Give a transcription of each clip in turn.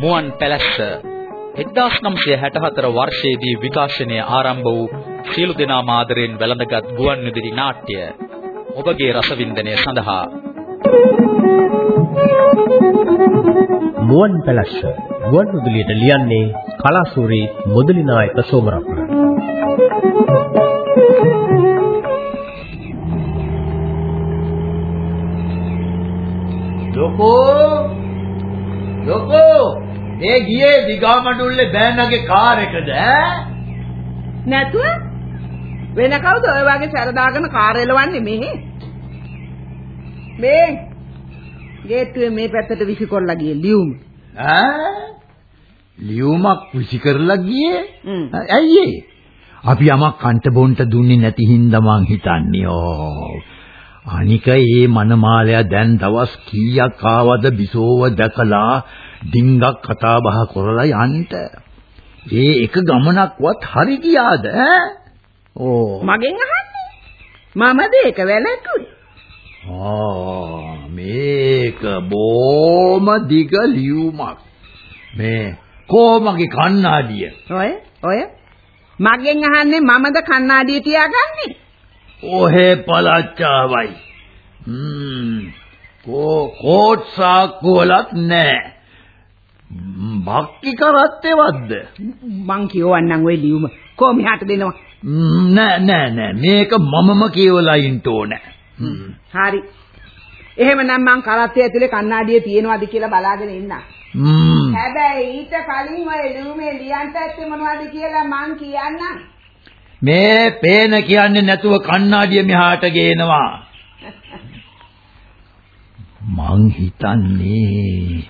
මුවන් පැලැස්ස 1964 වර්ෂයේදී විකාශනය ආරම්භ වූ සියලු දෙනා මාදරෙන් වැළඳගත් ගුවන් විදුලි නාට්‍ය ඔබගේ රසවින්දනය සඳහා. මුවන් පැලැස්ස ගුවන් විදුලියට ලියන්නේ කලාසූරි මුදලි නායක සෝමරත්න. ලොකෝ ලොකෝ. ඒ ගියේ දිගමඩුල්ලේ බෑනගේ කාර් එකද? නැතුව? වෙන කවුද ඔය වගේ සැරදාගෙන කාර් එලවන්නේ මෙහෙ? මේ ගේට්ටුවේ මේ පැත්තට විසිකොල්ලා ගියේ ලියුම. ඈ? ලියුමක් විසි කරලා ගියේ. ඇයි ඒ? අපි යමක් කන්ට බොන්ට දුන්නේ නැති හින්දා මං හිතන්නේ ඕ අනික ඒ මනමාලයා දැන් දවස් කීයක් ආවද බිසෝව දැකලා ඩිංගක් කතා බහ කරලා යන්න. ඒ එක ගමනක්වත් හරි ගියාද ඈ? ඕ. මගෙන් අහන්නේ මමද ඒක වැළැක්කුවේ ආ මේක බොම දිග ලියුමක්. මේ කොමගේ කන්නාඩිය. ඔය ඔය මගෙන් අහන්නේ මමද කණ්ණාඩිය තියාගන්නේ ඔහෙ පලච්චාවයි. හ්ම්. කෝ කෝට් සාක්කුවලත් නෑ. බක්කි කරත්තේවත්ද? මං කියවන්නම් ඔය ලියුම කොහොම මෙහාට දෙනවා නෑ නෑ නෑ මේක මමම කියවලා ඉන්න ඕනේ. හරි එහෙමනම් මං කරත්තේ ඇතුලේ කණ්ණාඩිය තියෙනවද කියලා බලාගෙන ඉන්නම් ම්ම්. හැබැයි ඊට කලින් ඔය ලියුමේ ලියන්න ඇත්තේ මොනවද කියලා මං කියන්නම් මේ පේන කියන්නේ නැතුව කණ්ණාඩිය මෙහාට ගේනවා. මං හිතන්නේ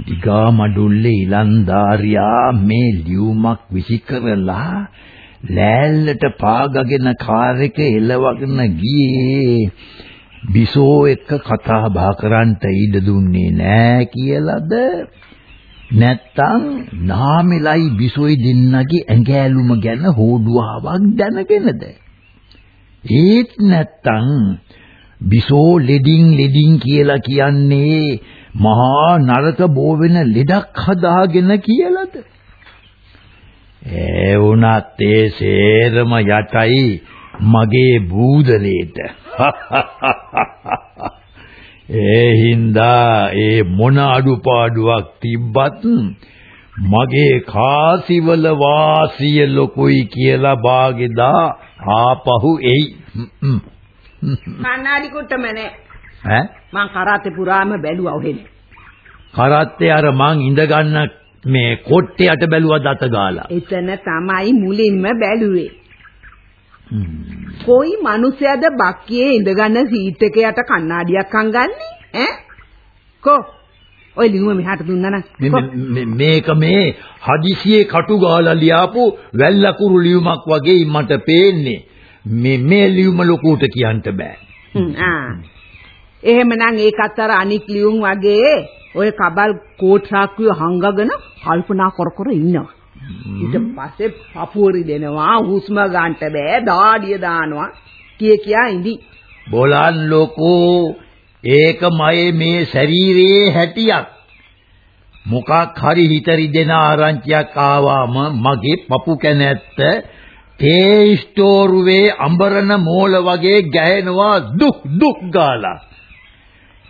දිගා මඩුල්ලේ ඉලන්දාරියා මේ ලියුමක් විසි කරලා ලෑල්ලට පාගගෙන කාර් එක එලවගෙන ගියේ බිසෝ එක්ක කතා බහ කරන්ට ඉඩ දුන්නේ නෑ කියලාද නැත්තම් නාමෙලයි බිසොයි දෙන්නගේ ඇඟෑලුම ගැන හෝඩුවාවක් දැනගෙනද ඒත් නැත්තම් බිසෝ ලෙඩින් ලෙඩින් කියලා කියන්නේ මහා නරක බෝ වෙන ලෙඩක් හදාගෙන කියලාද ඒ වුණත් ඒ සේරම යටයි මගේ බූදලේට. ඒ හින්දා ඒ මොන අඩුපාඩුවක් තිබ්බත් මගේ කාසිවල වාසිය ලොකුයි කියලා බාගෙදා ආපහු එයි. කණ්ණාඩි කුට්ටම නෑ. ඈ? මං කරත්තේ පුරාම බැලුවා ඔහෙනේ කරත්තේ අර මං ඉඳ ගන්න මේ කොට්ටයට බැලුවා දත ගාලා. එතන තමයි මුලින්ම බැලුවේ කොයි මිනිසයාද බක්කියේ ඉඳගන්න සීට් එක යට කණ්ණාඩියක් අංගන්නේ? ඈ? කො? ඔය ලියුම මෙහාට දුන්නා නම් මේක මේ හදිසියේ කටු ගාලා ලියාපු වැල්ලකුරු ලියුමක් වගේ මට පේන්නේ. මේ මේ ලියුම ලොකුට කියන්න බෑ. ආ. එහෙමනම් ඒකත් අර අනික් ලියුම් වගේ ඔය කබල් කෝට් සාක්කුව හංගගෙන කල්පනා කර කර ඉන්නවා ඊට පස්සේ පපුවරි දෙනවා හුස්ම ගන්නට බෑ දාඩිය දානවා කිය කියා ඉඳි. බෝලන් ලොකෝ ඒක මයේ මේ ශරීරයේ හැටියක්. මොකක් හරි හිතරි දෙන ආරංචියක් ආවම මගේ පපු කැනැත්ත තේ ස්ටෝරුවේ අඹරන මෝල වගේ ගැහෙනවා දුක් දුක් ගාලා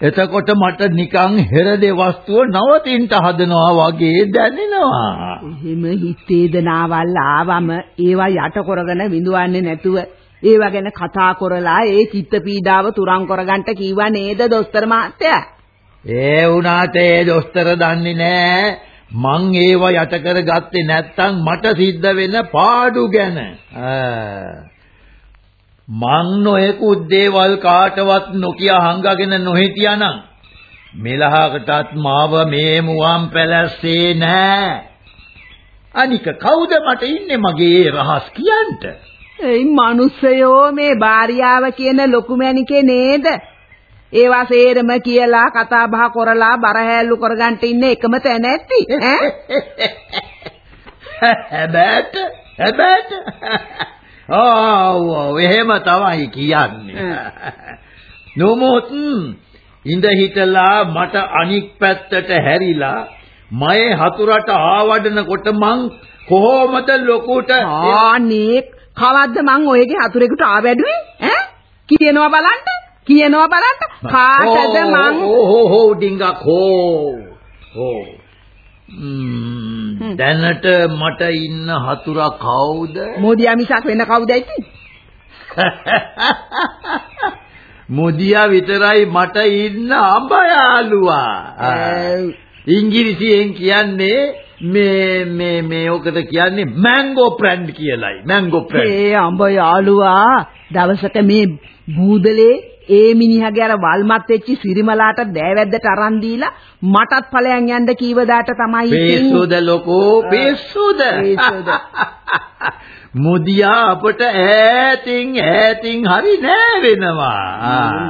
එතකොට මට නිකන් හෙරදේ වස්තුව නවතින්න හදනවා වගේ දැනෙනවා. එහෙම හිතේදනාවල් ආවම ඒවා යට කරගෙන විඳවන්නේ නැතුව ඒවා ගැන කතා කරලා ඒ චිත්ත පීඩාව තුරන් කරගන්න කීවා නේද දොස්තර මහත්තයා? ඒ වුණාට ඒ දොස්තර දන්නේ නෑ. මං ඒව යට කරගත්තේ නැත්තම් මට සිද්ධ වෙන පාඩු ගැන. මං නොයෙකුත් දේවල් කාටවත් නොකිය හංගගෙන නොහිටියානම් මෙලහකටත් මාව මේ මුවන් පැලැස්සේ නෑ. අනික කවුද මට ඉන්නේ මගේ රහස් කියන්න? එයි මිනිස්සයෝ මේ භාර්යාව කියන ලොකු මැනිකේ නේද? ඒවා සේරම කියලා කතා බහ කරලා බරහැල්ලු කරගන්න ඉන්නේ එකම තැන ඇත්ති ඈ හැබැට හැබැට ඔව් එහෙම තමයි කියන්නේ. නොමොත් ඉඳ හිටලා මට අනික් පැත්තට හැරිලා මයේ හතුරට ආවඩනකොට මං කොහොමද ලොකුට ආනේ කවද්ද මං ඔයගේ හතුරෙකුට ආවැඩුවේ? ඈ? කියනවා බලන්න කියනවා බලන්න. කාටද මං ඕ හෝ ඩිංගක් හෝ හෝ දැනට මට ඉන්න හතුරා කවුද? මොදියා මිසක් වෙන කවුද ඉතින් මොදියා විතරයි මට ඉන්න අඹ යාළුවා ඉංග්‍රීසියෙන් කියන්නේ මේ මේ මේ ඔකට කියන්නේ මැංගෝ ප්‍රෑන්ඩ් කියලායි. මැංගෝ ප්‍රෑන්ඩ් ඒ අඹ යාළුවා දවසක මේ බූදලේ ඒ මිනිහගේ අර වල්මත් වෙච්ච සිරිමලාට දෑවැද්දට අරන් දීලා මටත් ඵලයන් යන්න කීවදාට තමයි ඉතින් පේසුද ලොකෝ? පේසුද. මුදියා අපට ඈතින් ඈතින් හරි නෑ වෙනවා.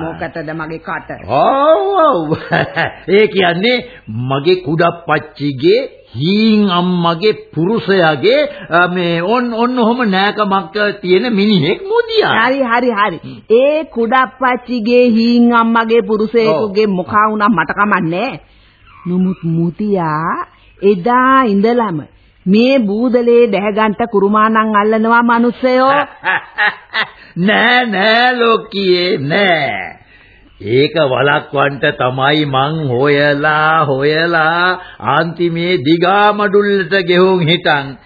මොකටද මගේ කට? ඔව්. ඒ කියන්නේ මගේ කුඩප්පච්චිගේ හීන් අම්මගේ පුරුෂයාගේ මේ ඔන් ඔන්න ඔහම නෑකමක් තියෙන මිනිහෙක් මුදියා. හරි හරි හරි. ඒ කුඩප්පච්චිගේ හීන් අම්මගේ පුරුෂයෙකුගේ මොකා වුණා මට කමන්නේ. නමුත් මුතියා එදා ඉඳලම මේ බූදලේ දැහගන්ට කුරුමානම් අල්ලනවා මිනිස්සයෝ. නෑ නෑ ලෝකියේ නෑ ඒක වලක්වන්න තමයි මං හොයලා හොයලා අන්තිමේ දිගා මඩුල්ලට ගෙහුම් හිටන්.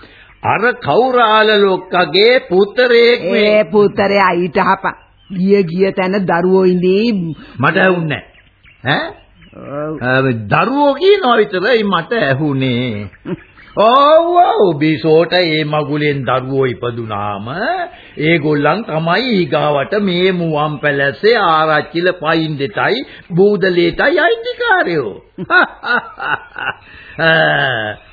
අර කෞරාල ලොක්කගේ පුතරේක් ඒ මේ පුතරයා ඊට හපන් ගිය ගිය තැන දරුවෝ ඉඳී මට ඇහුන්නේ ඈ දරුවෝ කියනවා විතරයි මට ඇහුනේ ඔව් ඔව් බිසෝට ඒ මගුලෙන් දරුවෝ ඉපදුනාම ඒගොල්ලන් තමයි ඊගාවට මේ මුවන් පැලැස්සේ ආරච්චිල පයින් දෙතයි බූදලේටයි අයිතිකාරයෝ.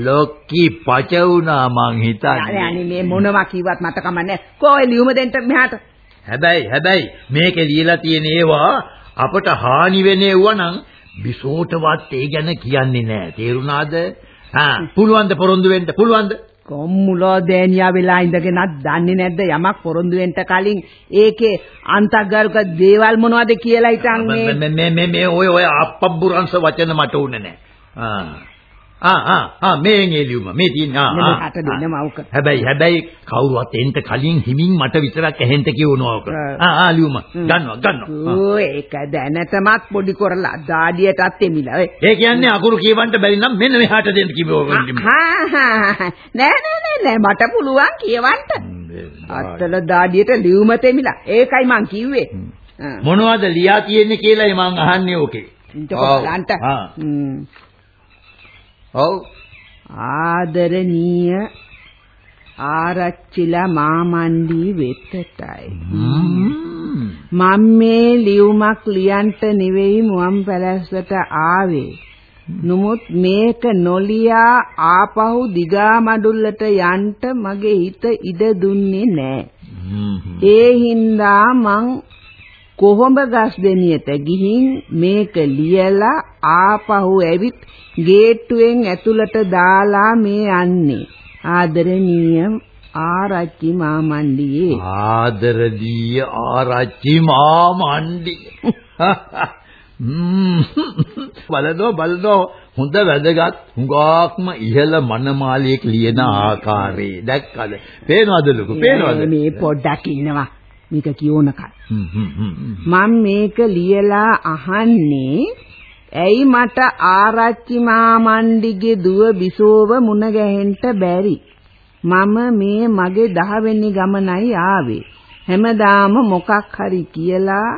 ලොක්කි පච වුණා මං හිතන්නේ. අනේ මේ මොනවා කිව්වත් මට කමන්නේ කොයි ලියුම දෙන්න මෙහාට? හැබැයි හැබැයි මේකේ ලියලා තියෙන ඒවා අපට හානි වෙන ඒවා නම් බිසෝටවත් ඒ ගැන කියන්නේ නැහැ. තේරුණාද? හා පුළුවන් ද පොරොන්දු වෙන්න පුළුවන්ද? කොම්මුලෝ දෑනියා වෙලා ඉඳගෙනත් දන්නේ නැද්ද යමක් පොරොන්දු වෙන්න කලින් ඒකේ අන්තර්ගත දේවල් මොනවද කියලා හිතන් මේ මේ මේ ඔය ඔය අප්පබ්බුරංශ වචන මට උන්නේ නැහැ. ආ ආ ආ මේ එළියුම මේ තියෙන ආ ආ, හට දෙන්න ආ. මවක. හැබැයි හැබැයි කවුරුවත් එන්න කලින් හිමින් මට විතරක් ඇහෙන්න කියවනවා ඔක. ආ ආ ලියුම ගන්නවා ගන්නවා. ආ. ඕ ඒක දැනටමත් පොඩි කරලා දාඩියටත් එමිලා ඔය ඒ කියන්නේ අකුරු කියවන්න බැරි නම් මෙන්න මෙහාට දෙන්න කිව්ව නෑ නෑ නෑ නෑ මට පුළුවන් කියවන්න අත්තල දාඩියට ලියුම තෙමිලා ඒකයි මං කිව්වේ ආ. මොනවද ලියා තියෙන්නේ කියලායි මං අහන්නේ ඕකේ. ඔව්. බලන්න. ඔව්. ආදරණීය ආරච්චිලා මාමණ්ඩි වෙතටයි. මම මේ ලියුමක් ලියන්ට නෙවෙයි මුවන් පැලැස්සට ආවේ. නමුත් මේක නොලියා ආපහු දිගා මඩුල්ලට යන්න මගේ හිත ඉඩ දුන්නේ නෑ. ඒ හින්දා මං කොහොඹ ගස් දෙනියට ගිහින් මේක ලියලා ආපහු ඇවිත් ගේට්ටුවෙන් ඇතුළට දාලා මේ යන්නේ ආදරණීය ආරච්චි මාමණ්ඩියේ ආදරදී ආරච්චි මාමණ්ඩි. ම්ම්. බලනෝ බලනෝ හොඳ වැදගත් හුඟක්ම ඉහළ මනමාලියෙක් ලියන ආකාරය දැක්කද? පේනවද ලොකු? පේනවද? මේ පොඩ්ඩක් ඉන්නවා මේක කියෝනකල්. මම මේක ලියලා අහන්නේ ඇයි මට ආරච්චි මාමණ්ඩිගේ දුව බිසෝව මුණ ගැහෙන්න බැරි? මම මේ මගේ දහවෙනි ගමනයි ආවේ. හැමදාම මොකක් හරි කියලා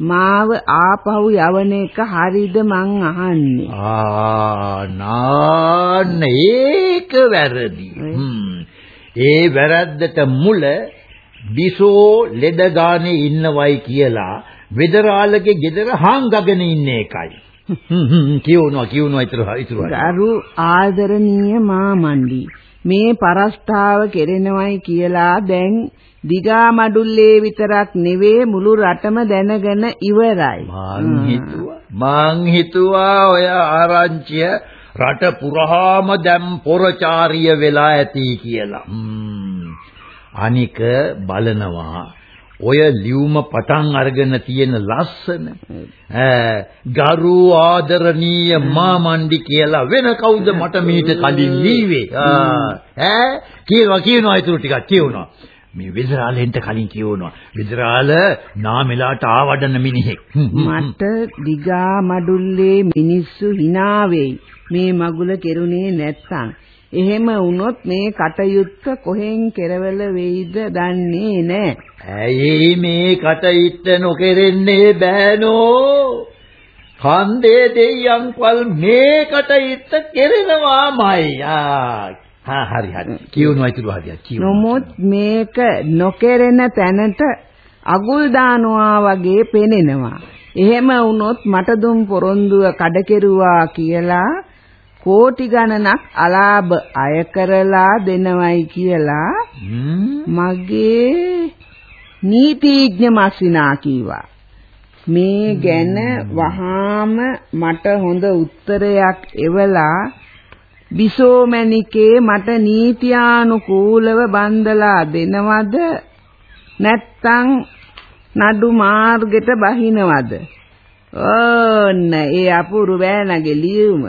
මාව ආපහු යවන එක හරිද මං අහන්නේ. ආ නාන්න ඒක වැරදි. ඒ වැරද්දට මුල බිසෝ ලෙඩ ගානේ ඉන්නවයි කියලා වෙදරාලගේ ගෙදර හාංගගෙන ඉන්න එකයි. කියවනවා කියවනවා ඊතර ඊතර ගරු ආදරණීය මාමණ්ඩි මේ පරස්තාව කෙරෙනවයි කියලා දැන් දිගා මඩුල්ලේ විතරක් නෙවෙයි මුළු රටම දැනගෙන ඉවරයි. මං හිතුවා මං හිතුවා ඔය ආරංචිය රට පුරාම දැන් පොරචාරිය වෙලා ඇති කියලා. අනික බලනවා. ඔය ලියුම පටන් අරගෙන තියෙන ලස්සන ගරු ආදරණීය මාමණ්ඩි කියලා වෙන කවුද මට මීට කලින් ලිව්වේ ඈ කියනවා කියනවා ඒතුළු ටිකක් කියනවා මේ විදරාලෙන්ට කලින් කියවනවා. විදරාල නාමෙලාට ආවඩන මිනිහෙක්. මට දිගා මඩුල්ලේ මිනිස්සු hina මේ මගුල කෙරුණේ නැත්තම් එහෙම වුණොත් මේ කටයුත්ත කොහෙන් කෙරවල වෙයිද දන්නේ නැහැ. ඇයි මේ කටයුත්ත නොකෙරෙන්නේ බෑනෝ? කන්දේ දෙයියන්පල් මේ කටයුත්ත කෙරෙනවාමයි. ආ හරි හරි. කියුණා ඉතුරු හරියට කියුණා. නමුත් මේක නොකෙරෙන තැනට අගුල් දානවා වගේ පෙනෙනවා. එහෙම වුණොත් මට දුම් පොරොන්දුව කඩ කියලා කෝටි ගණනක් අලාභ අය කරලා දෙනවයි කියලා මගේ නීතිඥ මස්සිනා කීවා. මේ ගැන වහාම මට හොඳ උත්තරයක් එවලා බිසෝමැණිකේ මට නීත්‍යානුකූලව බන්දලා දෙනවද? නැත්තම් නඩු මාර්ගෙට බහිනවද ඕන්න ඒ අපුරු බෑනගේ ලියුම.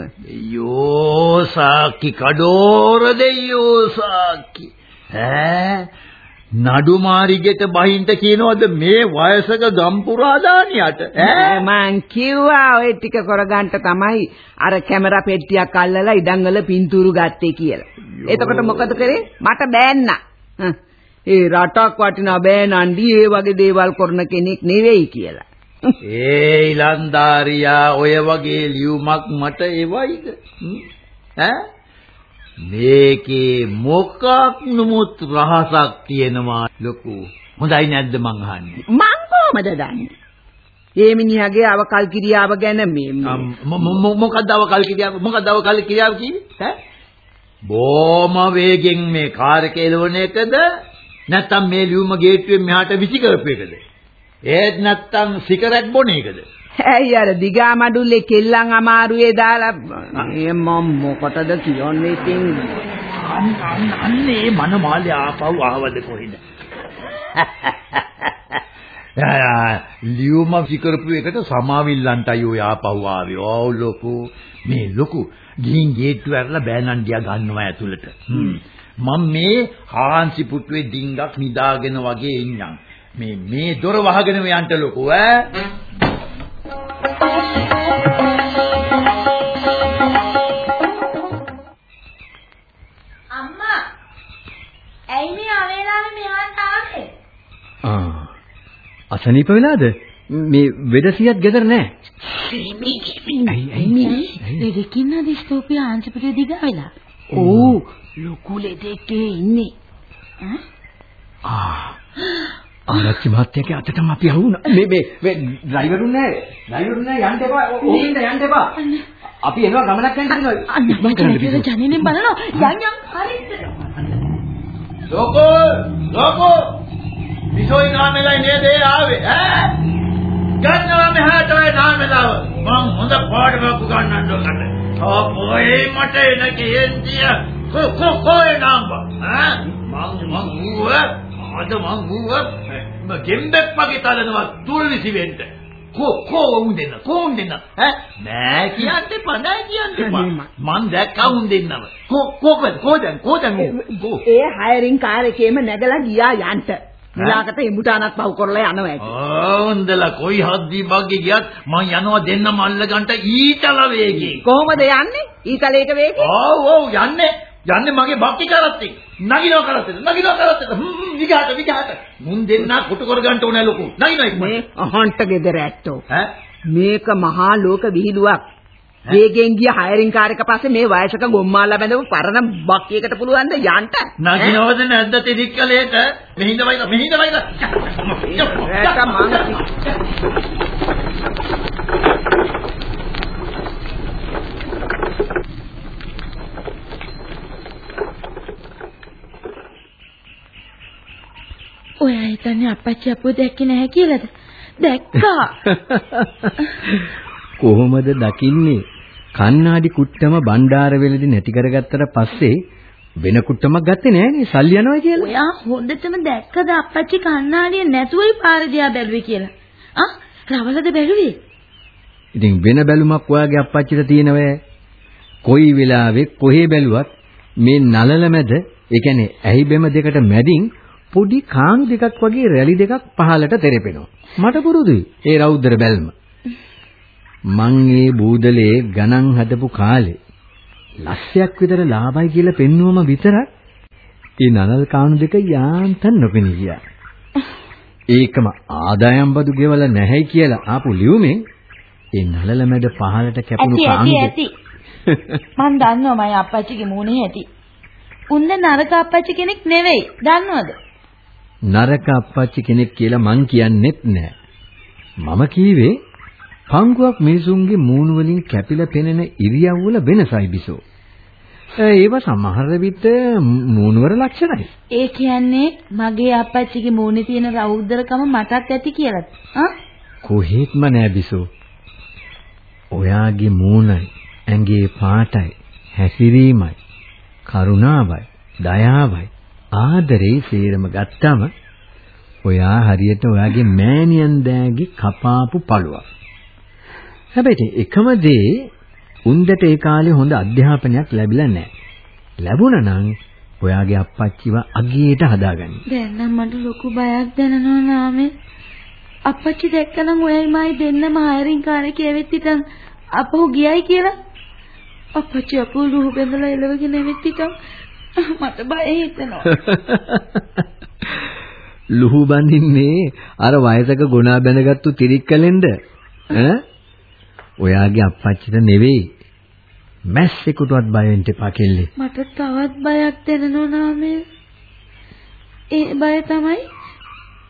යෝ සාකි කඩෝර දෙයෝ සාකි. ඈ නඩු මාරිගෙට බහින්ට කියනවද මේ වයසක ගම්පුරා දානියට ඈ මං කිව්වා ඔය ටික කරගන්න තමයි අර කැමරා පෙට්ටියක් අල්ලලා ඉඩම් වල පින්තූරු ගත්තේ කියලා. එතකොට මොකද කරේ? මට බෑන්න. ඒ රටක් වටිනා බෑනන්ඩි ඒ වගේ දේවල් කරන කෙනෙක් නෙවෙයි කියලා. ඒ ඉලන්දාරියා ඔය වගේ ලියුමක් මට එවයිද? ඈ මේකේ මොකක් නමුත් රහසක් තියෙනවා ලොකු. හොඳයි නැද්ද මං අහන්නේ? මං කොහමද දන්නේ? ඒ මිනිහාගේ අවකල් කිරියාව ගැන මේ මොකක්ද අවකල් කිරියාව මොකක්ද අවකල් කිරියාව කියන්නේ? ඈ බොම වේගෙන් මේ කාර් එක එලවන එකද නැත්නම් මේ ලියුම ගේට්ටුවෙන් මෙහාට විසි කරපු එකද? ඒත් නැත්තම් සිගරට් බොන එකද? ඇයි අර දිගා මඩුල්ලේ කෙල්ලන් අමාරුවේ දාලා මම මොකටද කියන්නේ ඉතින් අන්නේ මනමාලේ ආපහු ආවද කොහෙද? ලියුම සිකරපු එකට සමාවිල්ලන්ටයි ඔය ආපහු ආවේ. ඔව් ලොකු මේ ලොකු ගිහින් ගේට්ටුව ඇරලා බෑනන්ඩියා ගන්නවා ඇතුළට. මම මේ හාන්සි පුටුවේ ඩිංගක් නිදාගෙන වගේ ඉන්නම්. මේ මේ දොර වහගෙන යන්න ලොකෝ ඈ? අම්මා ඇයි මේ අවේලාවේ මෙහාට ආවේ? ආ අසනීප වෙලාද? මේ වෙදසියත් ගෙදර නෑ. ඇයි ඇයි දෙදකින්න දිස්තෝපිය ආංශපිට දිගා වෙලා. ඕ ලොකු ලෙඩෙක්ගේ ඉන්නේ. ආ ආරච්චි මහත්තයාගේ අතටම අපි අහුණා. මේ මේ මේ ඩ්‍රයිවරුන් නෑ. ඩ්‍රයිවරුන් නෑ යන්න එපා. ඕකින්ද යන්න එපා. අපි එනවා ගමනක් යන්න දෙනවා. මම කරන්නේ ජනේනේ බලනවා. යන් යන් හරිද? ලෝකෝ ලෝකෝ විසෝයි නාමෙලයි නේද ආවේ ඈ? ගන්නවා මෙහාට ඔය නාමෙලව. මං හොඳ පාඩමක් උගන්වන්න ඕකට. අපෝයි මට එන කේන්තිය. කො කො කොයි නාම්බා. ඈ මං මං ඌව අද මං ඌව ගෙම්බෙක් වගේ තලනවා තුල්විසි වෙන්න. කෝ කෝ උන් දෙන්න කෝ උන් දෙන්න ඈ නෑ කියන්න එපා නෑ කියන්න එපා මං දැක්කා උන් දෙන්නව කෝ කෝකද කෝදන් කෝදන් ඒ හයරින් කාර් එකේම නැගලා ගියා යන්න විලාකට එමුටානක් පහු කරලා යනවා ඇති. ඕන්දලා කොයි හද්දි බග්ගේ ගියත් මං යනවා දෙන්නම අල්ලගන්න ඊතල වේගෙන්. කොහොමද යන්නේ? ඊතලයක වේගෙන්? ඔව් ඔව් යන්නේ. යන්නේ මගේ බක්කි කරත් එක්ක. නගිනවා කරත් එක්ක. නගිනවා කරත් එක්ක. හ්ම් විගහට විගහට. මුන් දෙන්න කොටු කර ගන්න ඕනේ ලොකු. නගිනවා. මේ අහන්ට ගෙදර ඇත්තෝ. ඈ මේක මහා ලෝක විහිළුවක්. වේගෙන් ගිය හයරින් කාර් එක පස්සේ මේ වයසක ගොම්මාලා බැඳපු පරණ බක්කියකට පුළුවන් ද යන්න? නගිනවද නැද්ද තිරික්කලේට? මෙහිඳ වයිද මෙහිඳ වයිද? ඔයා හිතන්නේ අප්පච්චි අප්පෝ දැක්කේ නැහැ කියලාද? දැක්කා. කොහොමද දකින්නේ? කන්නාඩි කුට්ටම බණ්ඩාර වෙලදී නැති කරගත්තට පස්සේ වෙන කුට්ටමක් ගත්තේ නෑනේ සල්ලි යනවා කියලා. ඔයා හොඳටම දැක්කද අප්පච්චි කණ්ණාඩිය නැතුවයි පාර දිහා බැලුවේ කියලා. ආ රවලද බැලුවේ? ඉතින් වෙන බැලුමක් ඔයාගේ අප්පච්චිට තියෙනවෑ. කොයි වෙලාවෙ කොහේ බැලුවත් මේ නලල මැද ඒ කියන්නේ ඇහි බෙම දෙකට මැදින් පොඩි කාණු දෙකක් වගේ රැලි දෙකක් පහලට තෙරපෙනවා. මට පුරුදුයි ඒ රෞද්‍ර බැල්ම. මං ඒ බූදලේ ගණන් හදපු කාලේ ලස්සයක් විතර ලාභයි කියලා පෙන්නුවම විතරක් ඒ නලල් කාණු දෙක යාන්තම් නොපෙනී ගියා. ඒකම ආදායම් බදු ගෙවලා නැහැ කියලා ආපු ලියුමෙන් ඒ නලල මැද පහලට කැපුණු ඇති කාණු ඇති දෙක ඇති. මං දන්නවා මගේ අප්පච්චිගේ මූණේ ඇති. උන්න නරක අප්පච්චි කෙනෙක් නෙවෙයි. දන්නවද? නරක අප්පච්චි කෙනෙක් කියලා මං කියන්නෙත් නෑ. මම කීවේ පංගුවක් මිනිසුන්ගේ මූණු වලින් කැපිලා පෙනෙන ඉරියව්වල වෙනසයි බිසෝ. ඒව සමහර විට මූණවර ලක්ෂණයි. ඒ කියන්නේ මගේ අප්පච්චිගේ මූණේ තියෙන රෞද්‍රකම මටත් ඇති කියලාද? ආ? කොහෙත්ම නෑ බිසෝ. ඔයාගේ මූණයි, ඇඟේ පාටයි, හැසිරීමයි, කරුණාවයි, දයාවයි, ආදරේ සේරම ගත්තම ඔයා හරියට ඔයාගේ මෑණියන් දෑගේ කපාපු පළුවක්. හැබැයි එකම දේ උන්දට ඒ කාලේ හොඳ අධ්‍යාපනයක් ලැබිලා නැහැ. ලැබුණා නම් ඔයාගේ අප්පච්චිව අගියට හදාගන්න. දැන් නම් මට ලොකු බයක් දැනෙනවා නාමේ. අප්පච්චි දැක්කනම් ඔයයි මයි දෙන්නම හයරින් කාර්යයක් ඇවිත් හිටන් අපහු ගියයි කියලා. අප්පච්චි අපු ලුහු බැඳලා එලවගෙන ඇවිත් හිටන් මට බය හිතෙනවා. ලුහු බඳින්නේ අර වයසක ගුණා බැඳගත්තු තිරික්කලෙන්ද ඈ ඔයාගේ අප්පච්චිට නෙවෙයි මැස්සෙකුටවත් බය වෙන්න එපා කෙල්ලේ මට තවත් බයක් දැනෙනවා නාමේ. ඒ බය තමයි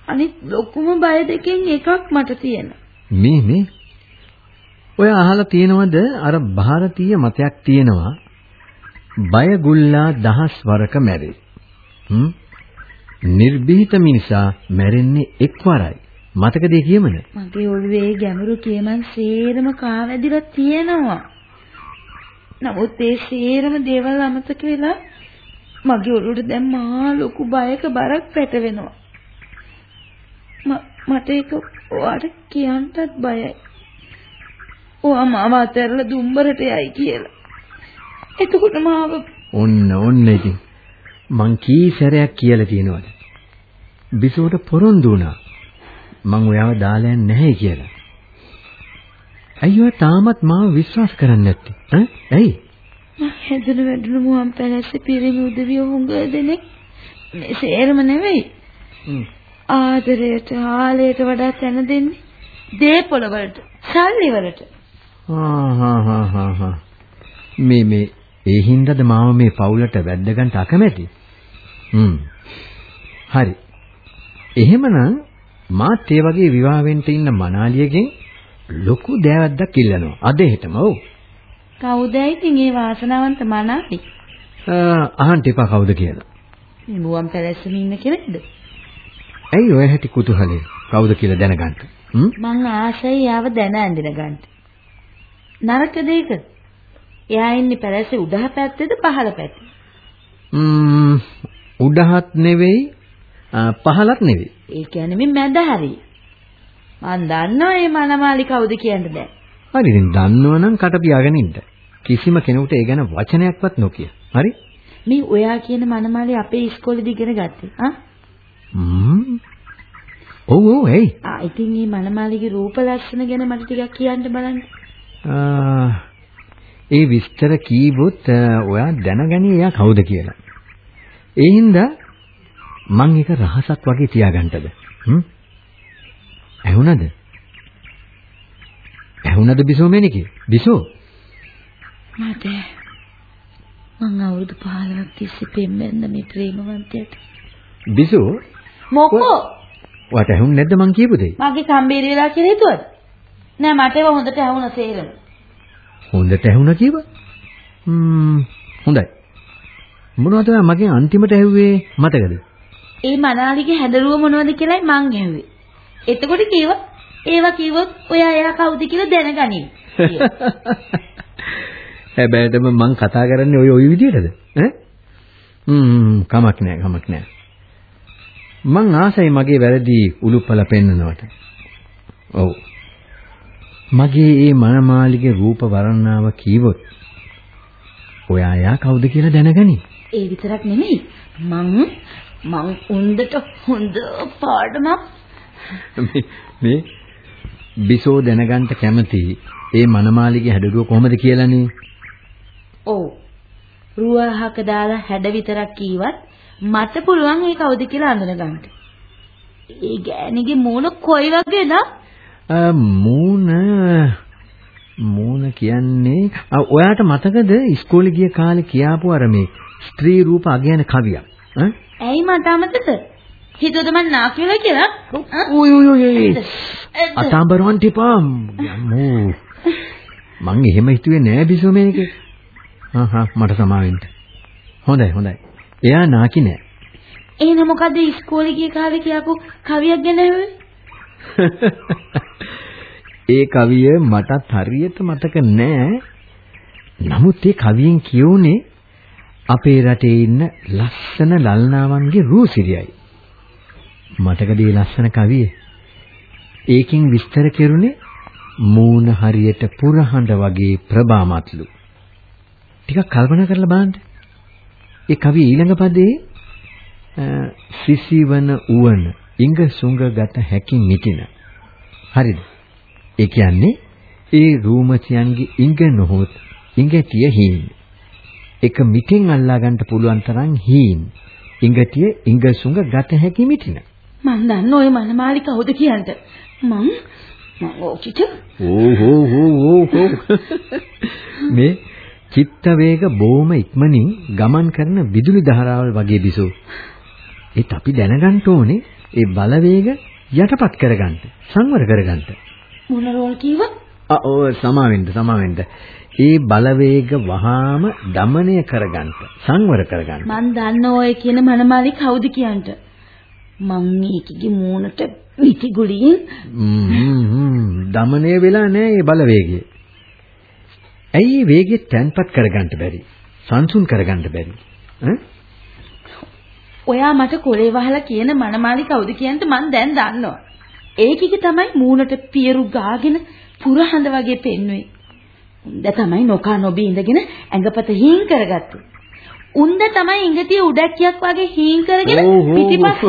අනිත් ලොකුම බය දෙකෙන් එකක් මට තියෙනවා. මේ මේ ඔය අහලා තියෙනවද අර ಭಾರತೀಯ මතයක් තියෙනවා බය ගුල්ලා දහස් වරක මැරේ හ්ම් නිර්භීත මිනිසා මැරෙන්නේ එක්වරයි මතකද ඒ කියමන මගේ ඔළුවේ ගැඹුරු කියමන් සේරම කාවැදිලා තියෙනවා. නමුත් ඒ සේරම දේවල් අමතක වෙලා මගේ ඔළුවට දැන් මහා ලොකු බයක බරක් පැටවෙනවා. මට ඒක ඔයාට කියන්නත් බයයි. ඔයා මාව අතහැරලා දුම්බරට යයි කියලා. එතකොට මාව ඔන්න ඔන්න ඉතින්. මං කී සැරයක් කියලා තියෙනවද? බිසෝට පොරොන්දු වුණා. මං ඔයාව දාලා යන්නේ නැහැ කියලා. ඇයි ඔයා තාමත් මාව විශ්වාස කරන්නේ නැත්තේ? ඈ? ඇයි? හැදෙන වැඩුණු මුවන් පැලැස්සේ පිරිමි උදවිය හුඟ දෙනෙක්. මේ සේරම නෙවෙයි. ආදරයට ආලයට වඩා තැන දෙන්නේ දේපොළ වලට සල්ලි වලට. ආ හා හා හා හා. මේ මේ ඒ හින්දාද මාව මේ පවුලට වැද්ද ගන්න අකමැති? හ්ම්. හරි. එහෙමනම් මාත් ඒ වගේ විවාහ වෙන්න ඉන්න මනාලියගෙන් ලොකු දෑවැද්දක් ඉල්ලනවා. අද හෙටම ඔව්. කවුද ඉතින් ඒ වාසනාවන්ත මනාලි? අහන්න එපා කවුද කියලා. මේ මුවන් පැලැස්සෙම ඉන්න කෙනෙක්ද? ඇයි ඔය හැටි කුතුහලේ කවුද කියලා දැනගන්න. හ්ම්? මං ආසයි යාව දැන ඇඳින ගන්න. නරක දෙයක එයා ඉන්නේ පැලැස්සේ උඩහ පැත්තේද පහළ පැත්තේ? ම්ම් උඩහත් නෙවෙයි පහලත් නෙවෙයි. ඒ කියන්නේ මේ මැද හරිය. මං දන්නවා මේ මනමාලි කවුද කියන්න දැන් හරි ඉතින් දන්නවනම් කට පියාගෙන ඉන්න. කිසිම කෙනෙකුට ඒ ගැන වචනයක්වත් නොකිය. හරි? මේ ඔයා කියන මනමාලි අපේ ඉස්කෝලේදී ඉගෙන ගත්තේ ආ? ම්ම්. ඔව් ඔව් එයි ආ ඉතින් මේ මනමාලිගේ රූප ලක්ෂණ ගැන මට ටිකක් කියන්න බලන්න ඒ විස්තර කීවොත් ඔයා දැනගනි එයා කවුද කියලා. ඒ හින්දා මං එක රහසක් වගේ තියාගන්නද? හ්ම්? ඇහුණද? ඇහුණද බිසෝ මෙනිකේ? බිසෝ? මට මං අවුරුදු 15ක් තිස්සේ පෙම්බෙන්ද මේ ප්‍රේමවන්තයට. බිසෝ? මොකෝ? වට ඇහුන්නේ නැද්ද මං කියපු දේ? මගේ කම්බීරියලා කියලා හිතුවද? නෑ මට ඒවා හොඳට ඇහුණා සේරම. හොඳට ඇහුණා කියව? ම්ම් හොඳයි. මොනවද මගෙන් අන්තිමට ඇහුවේ මතකද? ඒ මනාලිගේ හැදරුව මොනවද කියලායි මං ඇහුවේ. එතකොට කිව්වා ඒවා කිව්වොත් ඔයා එයා කවුද කියලා දැනගනින්. හැබැයිදම මං කතා කරන්නේ ඔය ඔය විදිහටද? ඈ? හ්ම් කමක් නෑ කමක් නෑ. මං ආසයි මගේ වැරදි උලුප්පල පෙන්නනවට. ඔව්. මගේ මේ මනමාලිගේ රූප වර්ණාව කීවොත් ඔයා යා කවුද කියලා දැනගනි. ඒ විතරක් නෙමෙයි. මං මං උන්දට හොඳ පාඩමක් මේ බිසෝ දැනගන්න කැමති ඒ මනමාලිගේ හැඩරුව කොහොමද කියලානේ. ඔව්. රුවහක දාලා හැඩ විතරක් කීවත් මට පුළුවන් ඒ කවුද කියලා අඳුනගන්න. ඒ ගෑණිගේ මූණ කොයි වගේද? මූණ. මූණ කියන්නේ ඔයාට මතකද ඉස්කෝලේ ගිය කාලේ කියාපු අර මේ ස්ත්‍රී රූප අගයන කවියක් ඈ? ඇයි මට අමතකද හිතුවද මං නාකියලා කියලා? ඔය ඔය ඔය අතාඹරවන් ටිපා යම්මෝ. මං එහෙම හිතුවේ නෑ බිසෝ මේක. හා මට සමා වෙන්න හොඳයි හොඳයි. එයා නාකි නෑ. එහෙනම් මොකද ඉස්කෝලේ ගිය කාලේ කියපු කවියක් ගැන ඒ කවිය මටත් හරියට මතක නෑ. නමුත් ඒ කවියෙන් කියුනේ අපේ රටේ ඉන්න ලස්සන ලල්නාවන්ගේ රූසිරියයි. මතකද ඒ ලස්සන කවිය? ඒකින් විස්තර කෙරුනේ මූණ හරියට පුරහඬ වගේ ප්‍රභාමත්ලු. ටිකක් කල්පනා කරලා බලන්න. ඒ කවිය ඊළඟ පදේ සිසිවන උවන ඉංග සුංග ගත හැකි මිටින. හරිද? ඒ කියන්නේ ඒ රූමතියන්ගේ ඉඟ නොහොත් ඉඟටිය හීන්. එක මිටින් අල්ලා ගන්න පුළුවන් තරම් හීන්. ඉඟටිය ඉඟ සුඟ ගත හැකි මිටින. මං දන්න ඔය මනමාලි කවුද කියන්ට. මං මං ඕකිට. ඕ හෝ හෝ හෝ හෝ. මේ චිත්ත වේග බොහොම ඉක්මනින් ගමන් කරන විදුලි ධාරාවල් වගේ බිසෝ. ඒත් අපි දැනගන්න ඕනේ ඒ බලවේග යටපත් කරගන්න සංවර කරගන්න මොන රෝල් කීව? ආ ඔය සමාවෙන්න සමාවෙන්න. ඒ බලවේග වහාම দমনය කරගන්න සංවර කරගන්න. මං දන්න ඔය කියන මනමාලි කවුද කියන්ට. මං ඒකගේ මූණට පිටි ගුලියෙන් দমনය වෙලා නැහැ මේ බලවේගය. ඇයි මේ වේගෙ තැන්පත් කරගන්න බැරි? සංසුන් කරගන්න බැරි? ඈ ඔයා මට කොලේ වහලා කියන මනමාලි කවුද කියන්ට මං දැන් දන්නවා. ඒකිගේ තමයි මූණට පියරු ගාගෙන පුරහඳ වගේ පෙන්වුවේ. උන්ද තමයි නොකා නොබී ඉඳගෙන ඇඟපත හීන් කරගත්තේ. උන්ද තමයි ඉඟතිය උඩක්කියක් වගේ හීන් කරගෙන පිටිපස්ස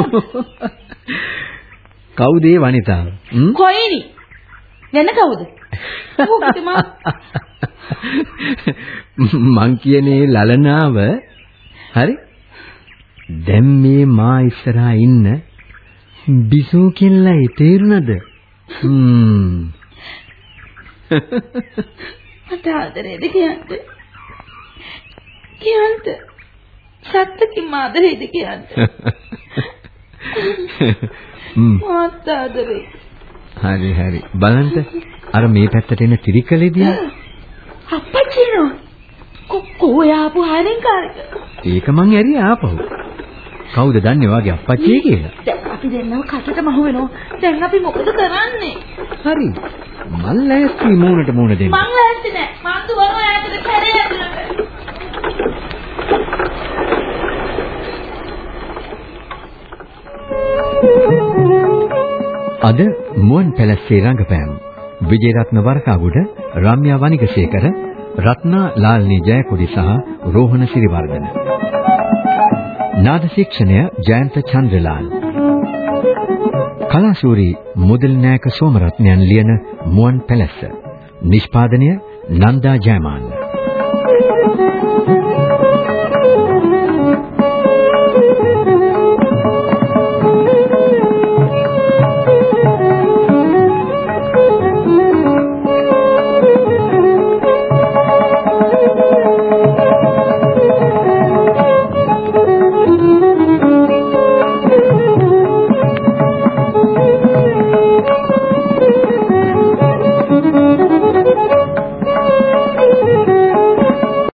කවුද ඒ වනිතාව? කොයිනි? වෙන කවුද? මං කියන්නේ ලලනාව හරි දැන් මේ මා ඉස්සරහා ඉන්න බිසෝ කෙල්ලයි තේරුණද? හ්ම්. මට ආදරේද කියන්න? කියන්න. සත්‍යකින් ආදරේද කියන්න? මාත් ආදරේ. හරි හරි. බලන්න අර මේ පැත්තට එන තිරිකලෙදී අප්පච්චිනෝ කොකෝ යාපු හරින් කාරක. ඒක මං ඇරි ආපහු. කවුද දන්නේ වාගේ අප්පච්චි කියලා? දැන් අපි දෙන්නව කටට මහු වෙනවා. දැන් අපි මොකද කරන්නේ? හරි. මල් ලෑස්ති මූණට මූණ දෙන්න. මං ලෑස්ති නෑ. මං දුවනවා ඈතට කැරේ ඇතුළට. අද මුවන් පැලස්සේ රංගපෑම් විජේරත්න වරකාගුඩ රම්‍යා වනිකසේකර රත්නා ලාල්නී ජයකොඩි සහ රෝහණ සිරිවර්ධන නාද ශික්ෂණය ජයන්ත චන්ද්‍රලාල්. කලාශූරී මුදල් නායක සෝමරත්නයන් ලියන මුවන් පැලස්ස. නිෂ්පාදනය නන්දා ජයමාන්න